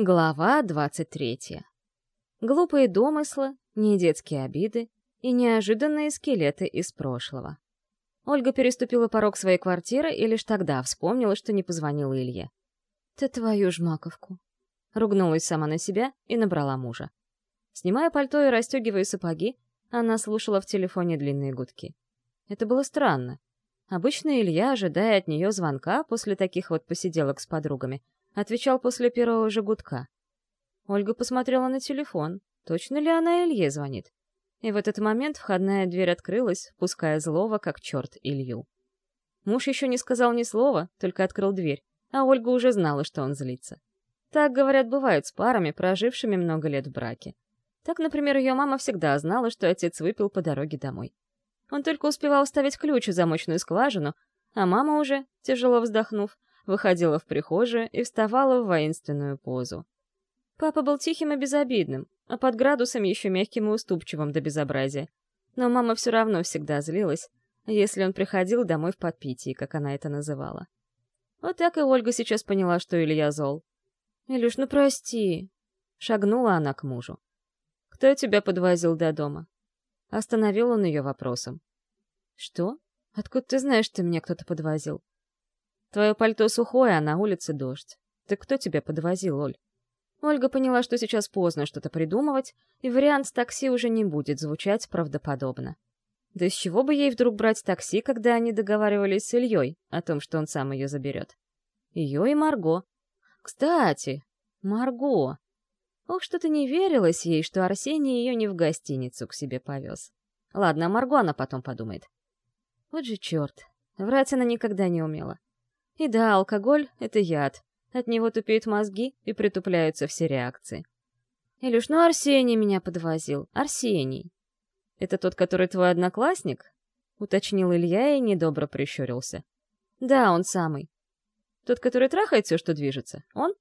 Глава 23. Глупые домыслы, не детские обиды и неожиданные скелеты из прошлого. Ольга переступила порог своей квартиры и лишь тогда вспомнила, что не позвонила Илье. «Ты твою ж маковку!» Ругнулась сама на себя и набрала мужа. Снимая пальто и расстегивая сапоги, она слушала в телефоне длинные гудки. Это было странно. Обычно Илья, ожидая от нее звонка после таких вот посиделок с подругами, Отвечал после первого же гудка. Ольга посмотрела на телефон. Точно ли она Илье звонит? И в этот момент входная дверь открылась, пуская злого, как черт, Илью. Муж еще не сказал ни слова, только открыл дверь, а Ольга уже знала, что он злится. Так, говорят, бывают с парами, прожившими много лет в браке. Так, например, ее мама всегда знала, что отец выпил по дороге домой. Он только успевал вставить ключ в замочную скважину, а мама уже, тяжело вздохнув, выходила в прихожую и вставала в воинственную позу. Папа был тихим и безобидным, а под градусом еще мягким и уступчивым до безобразия. Но мама все равно всегда злилась, если он приходил домой в подпитии, как она это называла. Вот так и Ольга сейчас поняла, что Илья зол. «Илюш, ну прости!» Шагнула она к мужу. «Кто тебя подвозил до дома?» Остановил он ее вопросом. «Что? Откуда ты знаешь, что меня кто-то подвозил?» Твое пальто сухое, а на улице дождь. Ты кто тебя подвозил, Оль? Ольга поняла, что сейчас поздно что-то придумывать, и вариант с такси уже не будет звучать правдоподобно. Да из чего бы ей вдруг брать такси, когда они договаривались с Ильей о том, что он сам ее заберет? Ее и Марго. Кстати, Марго. Ох, что-то не верилось ей, что Арсений ее не в гостиницу к себе повез. Ладно, Марго она потом подумает. Вот же черт, врать она никогда не умела. И да, алкоголь — это яд. От него тупеют мозги и притупляются все реакции. Илюш, ну Арсений меня подвозил. Арсений. Это тот, который твой одноклассник? Уточнил Илья и недобро прищурился. Да, он самый. Тот, который трахает все, что движется. Он?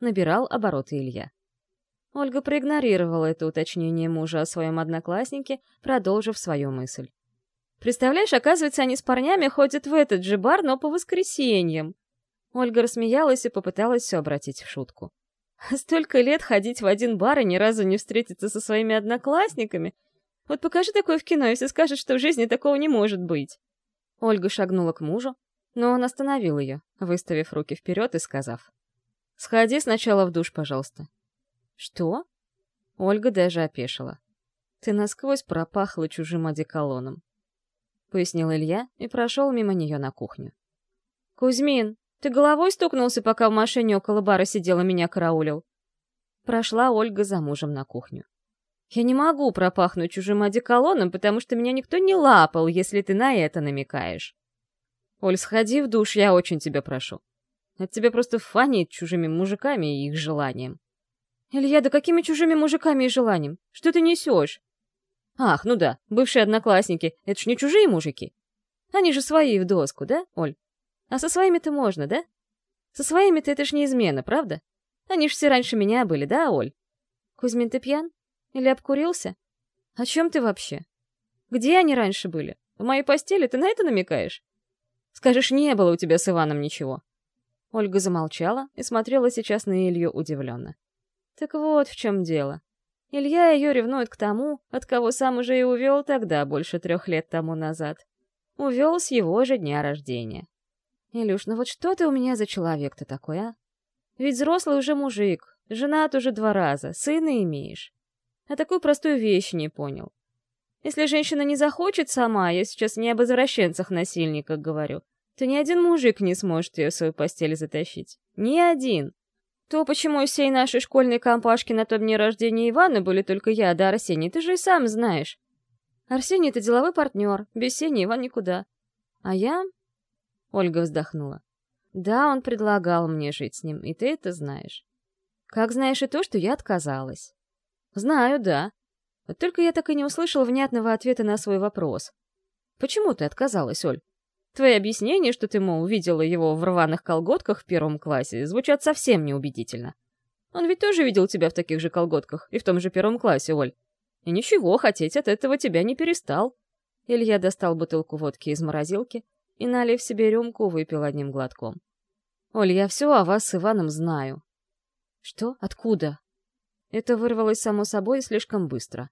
Набирал обороты Илья. Ольга проигнорировала это уточнение мужа о своем однокласснике, продолжив свою мысль. Представляешь, оказывается, они с парнями ходят в этот же бар, но по воскресеньям. Ольга рассмеялась и попыталась все обратить в шутку. Столько лет ходить в один бар и ни разу не встретиться со своими одноклассниками. Вот покажи такое в кино, если скажешь, что в жизни такого не может быть. Ольга шагнула к мужу, но он остановил ее, выставив руки вперед и сказав. «Сходи сначала в душ, пожалуйста». «Что?» Ольга даже опешила. «Ты насквозь пропахла чужим одеколоном. — пояснил Илья и прошел мимо нее на кухню. «Кузьмин, ты головой стукнулся, пока в машине около бара сидела меня караулил?» Прошла Ольга за мужем на кухню. «Я не могу пропахнуть чужим одеколоном, потому что меня никто не лапал, если ты на это намекаешь». «Оль, сходи в душ, я очень тебя прошу. От тебя просто фанит чужими мужиками и их желанием». «Илья, да какими чужими мужиками и желанием? Что ты несешь? Ах, ну да, бывшие одноклассники, это ж не чужие мужики. Они же свои в доску, да, Оль? А со своими-то можно, да? Со своими-то это ж не измена, правда? Они ж все раньше меня были, да, Оль? Кузьмин, ты пьян? Или обкурился? О чем ты вообще? Где они раньше были? В моей постели ты на это намекаешь? Скажешь, не было у тебя с Иваном ничего. Ольга замолчала и смотрела сейчас на Илью удивленно. Так вот в чем дело. Илья ее ревнует к тому, от кого сам уже и увел тогда, больше трех лет тому назад. Увел с его же дня рождения. Илюш, ну вот что ты у меня за человек-то такой, а? Ведь взрослый уже мужик, женат уже два раза, сына имеешь. А такую простую вещь не понял. Если женщина не захочет сама, я сейчас не об извращенцах-насильниках говорю, то ни один мужик не сможет ее в свою постель затащить. Ни один. То, почему из всей нашей школьной компашки на том дне рождения Ивана были только я да Арсений, ты же и сам знаешь. Арсений — это деловой партнер, без Сени Иван никуда. А я... Ольга вздохнула. Да, он предлагал мне жить с ним, и ты это знаешь. Как знаешь и то, что я отказалась. Знаю, да. Вот только я так и не услышала внятного ответа на свой вопрос. Почему ты отказалась, Оль? Твои объяснения, что ты, мол, увидела его в рваных колготках в первом классе, звучат совсем неубедительно. Он ведь тоже видел тебя в таких же колготках и в том же первом классе, Оль. И ничего, хотеть от этого тебя не перестал. Илья достал бутылку водки из морозилки и, налив себе рюмку, выпил одним глотком. «Оль, я все о вас с Иваном знаю». «Что? Откуда?» Это вырвалось само собой слишком быстро.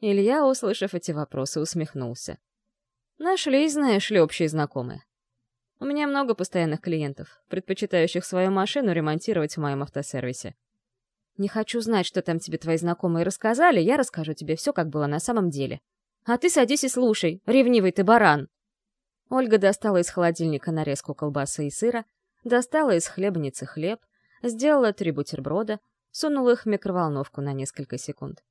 Илья, услышав эти вопросы, усмехнулся. «Нашлись, знаешь ли, общие знакомые. У меня много постоянных клиентов, предпочитающих свою машину ремонтировать в моем автосервисе. Не хочу знать, что там тебе твои знакомые рассказали, я расскажу тебе все, как было на самом деле. А ты садись и слушай, ревнивый ты баран!» Ольга достала из холодильника нарезку колбасы и сыра, достала из хлебницы хлеб, сделала три бутерброда, сунула их в микроволновку на несколько секунд.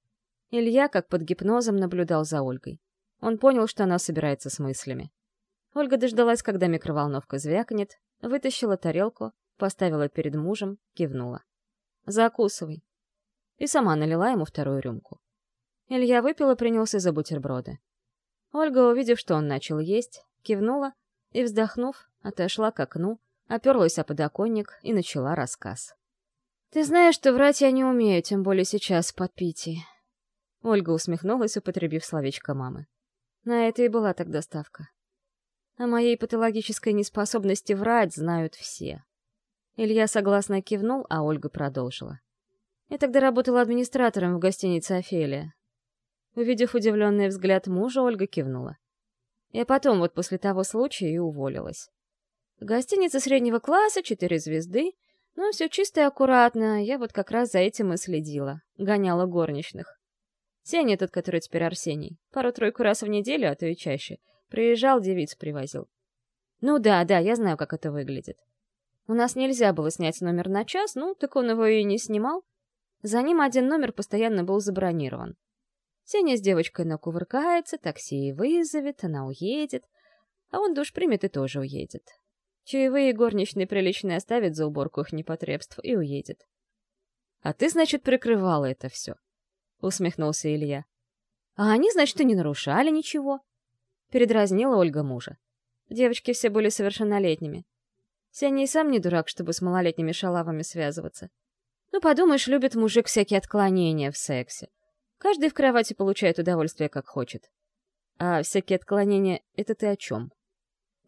Илья, как под гипнозом, наблюдал за Ольгой. Он понял, что она собирается с мыслями. Ольга дождалась, когда микроволновка звякнет, вытащила тарелку, поставила перед мужем, кивнула. «Закусывай». И сама налила ему вторую рюмку. Илья выпил и принялся за бутерброды. Ольга, увидев, что он начал есть, кивнула и, вздохнув, отошла к окну, оперлась о подоконник и начала рассказ. «Ты знаешь, что врать я не умею, тем более сейчас, в подпитии». Ольга усмехнулась, употребив словечко мамы. На это и была тогда ставка. О моей патологической неспособности врать знают все. Илья согласно кивнул, а Ольга продолжила. Я тогда работала администратором в гостинице «Офелия». Увидев удивленный взгляд мужа, Ольга кивнула. Я потом, вот после того случая, и уволилась. Гостиница среднего класса, четыре звезды, ну, все чисто и аккуратно, я вот как раз за этим и следила, гоняла горничных. Сеня тот, который теперь Арсений, пару-тройку раз в неделю, а то и чаще, приезжал, девиц привозил. Ну да, да, я знаю, как это выглядит. У нас нельзя было снять номер на час, ну, так он его и не снимал. За ним один номер постоянно был забронирован. Сеня с девочкой накувыркается, такси вызовет, она уедет, а он душ примет и тоже уедет. Чаевые горничные приличные оставит за уборку их непотребств и уедет. «А ты, значит, прикрывала это все?» — усмехнулся Илья. «А они, значит, и не нарушали ничего?» — передразнила Ольга мужа. Девочки все были совершеннолетними. Сеня и сам не дурак, чтобы с малолетними шалавами связываться. Ну, подумаешь, любит мужик всякие отклонения в сексе. Каждый в кровати получает удовольствие, как хочет. А всякие отклонения — это ты о чем?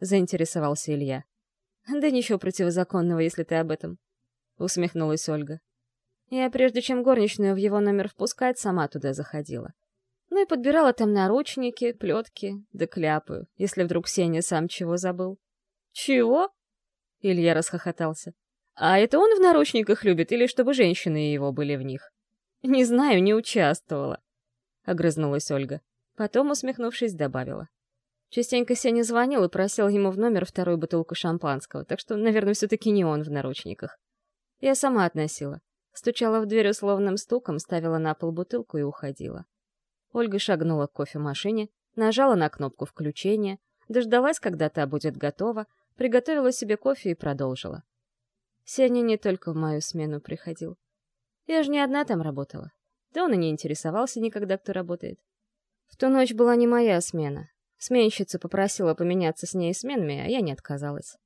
Заинтересовался Илья. Да ничего противозаконного, если ты об этом. Усмехнулась Ольга. Я, прежде чем горничную в его номер впускать, сама туда заходила. Ну и подбирала там наручники, плетки, да кляпы, если вдруг Сеня сам чего забыл. «Чего?» Илья расхохотался. «А это он в наручниках любит, или чтобы женщины его были в них?» «Не знаю, не участвовала», — огрызнулась Ольга. Потом, усмехнувшись, добавила. Частенько Сеня звонил и просил ему в номер вторую бутылку шампанского, так что, наверное, все-таки не он в наручниках. Я сама относила. Стучала в дверь условным стуком, ставила на пол бутылку и уходила. Ольга шагнула к кофемашине, нажала на кнопку включения, дождалась, когда та будет готова, приготовила себе кофе и продолжила. Сеня не только в мою смену приходил. Я же не одна там работала. Да он и не интересовался никогда, кто работает. В ту ночь была не моя смена. Сменщица попросила поменяться с ней сменами, а я не отказалась.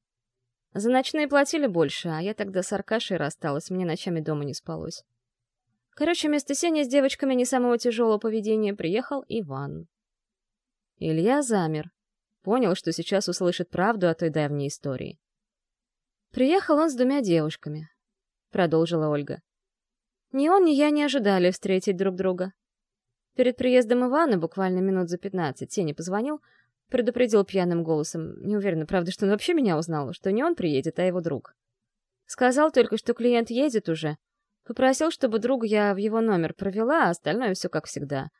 За ночные платили больше, а я тогда с Аркашей рассталась, мне ночами дома не спалось. Короче, вместо Сени с девочками не самого тяжелого поведения приехал Иван. Илья замер. Понял, что сейчас услышит правду о той давней истории. Приехал он с двумя девушками, продолжила Ольга. Ни он, ни я не ожидали встретить друг друга. Перед приездом Ивана, буквально минут за пятнадцать, Сеня позвонил, предупредил пьяным голосом, не уверена, правда, что он вообще меня узнал, что не он приедет, а его друг. Сказал только, что клиент едет уже. Попросил, чтобы друга я в его номер провела, а остальное все как всегда.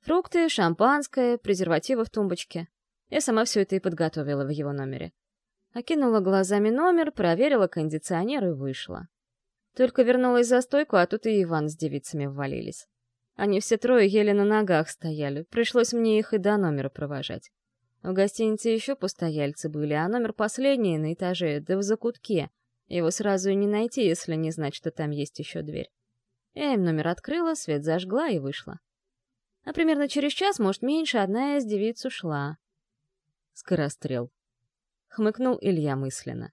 Фрукты, шампанское, презервативы в тумбочке. Я сама все это и подготовила в его номере. Окинула глазами номер, проверила кондиционер и вышла. Только вернулась за стойку, а тут и Иван с девицами ввалились. Они все трое еле на ногах стояли, пришлось мне их и до номера провожать. В гостинице еще постояльцы были, а номер последний на этаже, да в закутке. Его сразу и не найти, если не знать, что там есть еще дверь. Я им номер открыла, свет зажгла и вышла. А примерно через час, может, меньше, одна из девиц ушла. Скорострел. Хмыкнул Илья мысленно.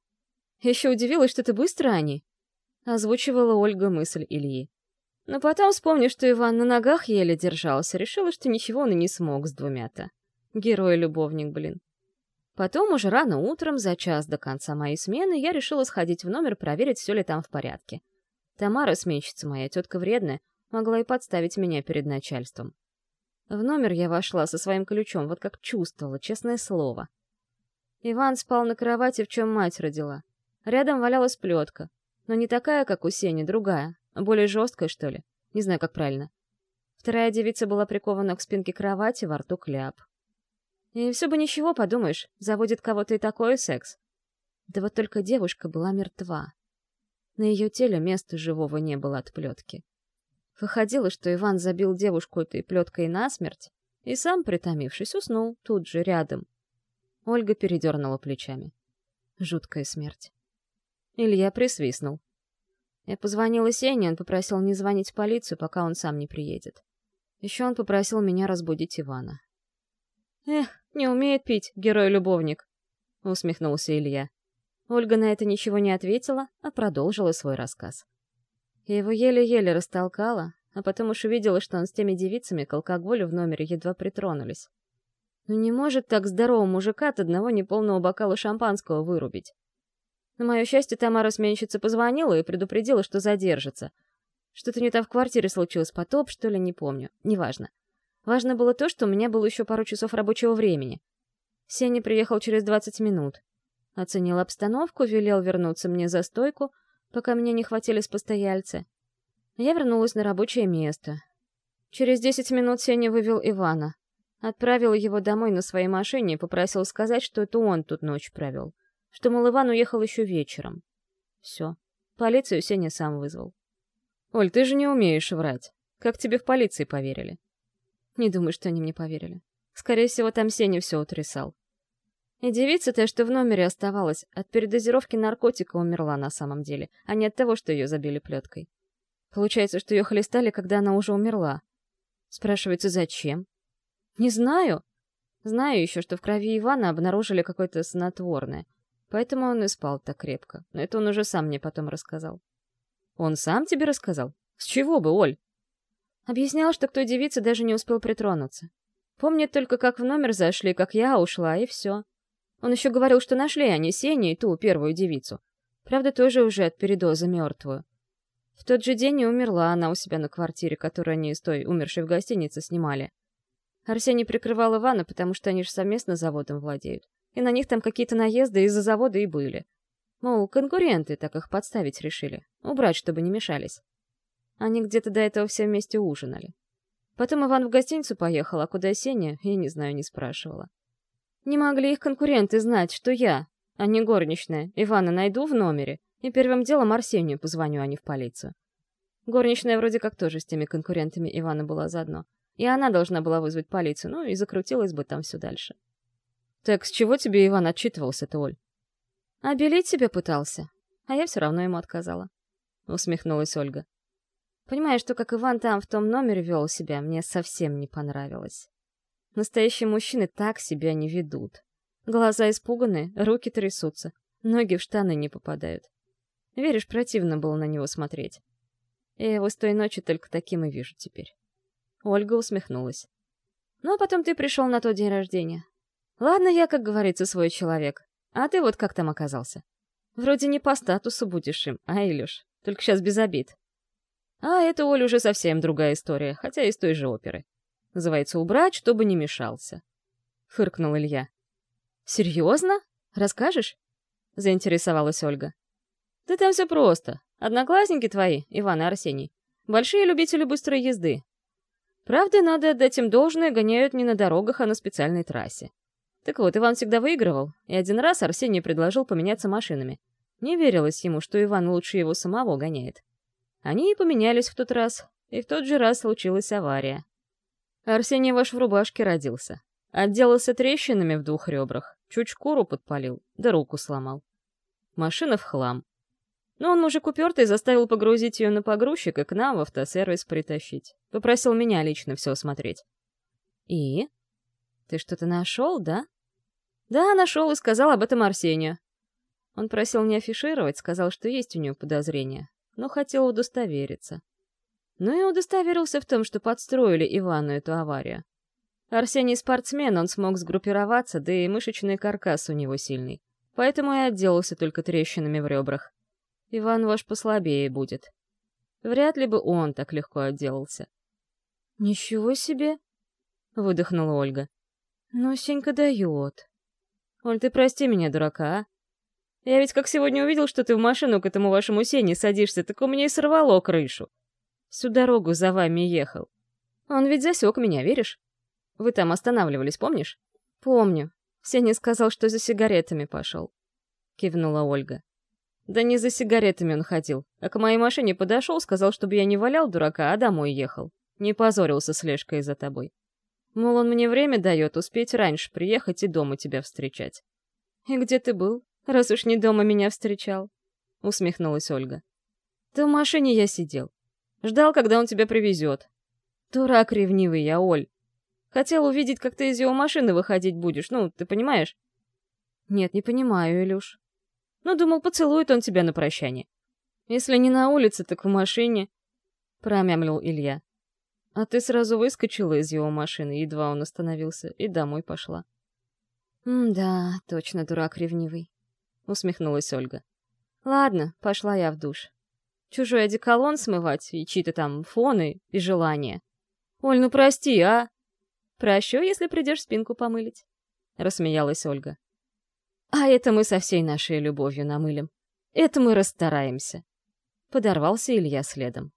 Еще удивилась, что ты быстро, они. Озвучивала Ольга мысль Ильи. Но потом, вспомнив, что Иван на ногах еле держался, решила, что ничего он и не смог с двумя-то. Герой-любовник, блин. Потом уже рано утром, за час до конца моей смены, я решила сходить в номер проверить, все ли там в порядке. Тамара, сменщица моя, тетка вредная, могла и подставить меня перед начальством. В номер я вошла со своим ключом, вот как чувствовала, честное слово. Иван спал на кровати, в чем мать родила. Рядом валялась плетка, но не такая, как у Сени, другая, более жесткая, что ли. Не знаю, как правильно. Вторая девица была прикована к спинке кровати, во рту кляп. И все бы ничего, подумаешь, заводит кого-то и такой секс. Да вот только девушка была мертва. На ее теле места живого не было от плетки. Выходило, что Иван забил девушку этой плеткой насмерть и сам, притомившись, уснул тут же, рядом. Ольга передернула плечами. Жуткая смерть. Илья присвистнул. Я позвонила Сене, он попросил не звонить в полицию, пока он сам не приедет. Еще он попросил меня разбудить Ивана. «Эх, не умеет пить, герой-любовник», — усмехнулся Илья. Ольга на это ничего не ответила, а продолжила свой рассказ. Я его еле-еле растолкала, а потом уж увидела, что он с теми девицами к алкоголю в номере едва притронулись. Ну не может так здорового мужика от одного неполного бокала шампанского вырубить. На мое счастье, Тамара сменщица позвонила и предупредила, что задержится — что-то не то в квартире случилось, потоп, что ли, не помню. Неважно. Важно было то, что у меня было еще пару часов рабочего времени. Сеня приехал через 20 минут. Оценил обстановку, велел вернуться мне за стойку, пока меня не хватились постояльцы. Я вернулась на рабочее место. Через 10 минут Сеня вывел Ивана. Отправил его домой на своей машине и попросил сказать, что это он тут ночь провел. Что, мол, Иван уехал еще вечером. Все. Полицию Сеня сам вызвал. «Оль, ты же не умеешь врать. Как тебе в полиции поверили?» «Не думаю, что они мне поверили. Скорее всего, там Сеня все утрясал. И девица-то, что в номере оставалась, от передозировки наркотика умерла на самом деле, а не от того, что ее забили плеткой. Получается, что ее хлестали, когда она уже умерла. Спрашивается, зачем? Не знаю. Знаю еще, что в крови Ивана обнаружили какое-то снотворное, поэтому он и спал так крепко, но это он уже сам мне потом рассказал. Он сам тебе рассказал? С чего бы, Оль? Объяснял, что к той девице даже не успел притронуться. Помнит только, как в номер зашли, как я ушла, и все. Он еще говорил, что нашли они Сеню и ту первую девицу. Правда, тоже уже от передоза мертвую. В тот же день и умерла она у себя на квартире, которую они с той умершей в гостинице снимали. Арсений прикрывал Ивана, потому что они же совместно заводом владеют. И на них там какие-то наезды из-за завода и были. Мол, конкуренты так их подставить решили. Убрать, чтобы не мешались. Они где-то до этого все вместе ужинали. Потом Иван в гостиницу поехал, а куда Сеня, я не знаю, не спрашивала. Не могли их конкуренты знать, что я, а не горничная, Ивана найду в номере, и первым делом Арсению позвоню, а не в полицию. Горничная вроде как тоже с теми конкурентами Ивана была заодно. И она должна была вызвать полицию, ну и закрутилась бы там все дальше. «Так с чего тебе Иван отчитывался-то, Оль?» Обелить себя пытался, а я все равно ему отказала. Усмехнулась Ольга. Понимаю, что как Иван там в том номере вел себя, мне совсем не понравилось. Настоящие мужчины так себя не ведут. Глаза испуганы, руки трясутся, ноги в штаны не попадают. Веришь, противно было на него смотреть. Я его с той ночи только таким и вижу теперь. Ольга усмехнулась. Ну, а потом ты пришел на тот день рождения. Ладно, я, как говорится, свой человек. А ты вот как там оказался? Вроде не по статусу будешь им, а, Илюш? Только сейчас без обид. А это, Оль, уже совсем другая история, хотя из той же оперы. Называется «Убрать, чтобы не мешался». Фыркнул Илья. «Серьезно? Расскажешь?» Заинтересовалась Ольга. «Да там все просто. Одноклассники твои, Иван и Арсений, большие любители быстрой езды. Правда, надо отдать им должное, гоняют не на дорогах, а на специальной трассе. Так вот, Иван всегда выигрывал, и один раз Арсений предложил поменяться машинами. Не верилось ему, что Иван лучше его самого гоняет. Они и поменялись в тот раз, и в тот же раз случилась авария. Арсений ваш в рубашке родился. Отделался трещинами в двух ребрах, чуть шкуру подпалил, да руку сломал. Машина в хлам. Но он мужик упертый заставил погрузить ее на погрузчик и к нам в автосервис притащить. Попросил меня лично все осмотреть. И? Ты что-то нашел, да? Да, нашел и сказал об этом Арсению. Он просил не афишировать, сказал, что есть у него подозрения, но хотел удостовериться. Ну и удостоверился в том, что подстроили Ивану эту аварию. Арсений спортсмен, он смог сгруппироваться, да и мышечный каркас у него сильный. Поэтому и отделался только трещинами в ребрах. Иван ваш послабее будет. Вряд ли бы он так легко отделался. «Ничего себе!» — выдохнула Ольга. «Ну, Сенька дает. Оль, ты прости меня, дурака, а? Я ведь как сегодня увидел, что ты в машину к этому вашему Сене садишься, так у меня и сорвало крышу. Всю дорогу за вами ехал. Он ведь засек меня, веришь? Вы там останавливались, помнишь? Помню. Сеня сказал, что за сигаретами пошел. Кивнула Ольга. Да не за сигаретами он ходил, а к моей машине подошел, сказал, чтобы я не валял дурака, а домой ехал. Не позорился слежкой за тобой. Мол, он мне время дает успеть раньше приехать и дома тебя встречать. «И где ты был, раз уж не дома меня встречал?» — усмехнулась Ольга. «Да в машине я сидел. Ждал, когда он тебя привезет. Дурак ревнивый я, Оль. Хотел увидеть, как ты из его машины выходить будешь, ну, ты понимаешь?» «Нет, не понимаю, Илюш. Ну, думал, поцелует он тебя на прощание. Если не на улице, так в машине», — промямлил Илья. А ты сразу выскочила из его машины, едва он остановился, и домой пошла. «Да, точно дурак ревнивый», — усмехнулась Ольга. «Ладно, пошла я в душ. Чужой одеколон смывать и чьи-то там фоны и желания. Оль, ну прости, а?» «Прощу, если придешь спинку помылить», — рассмеялась Ольга. «А это мы со всей нашей любовью намылим. Это мы расстараемся». Подорвался Илья следом.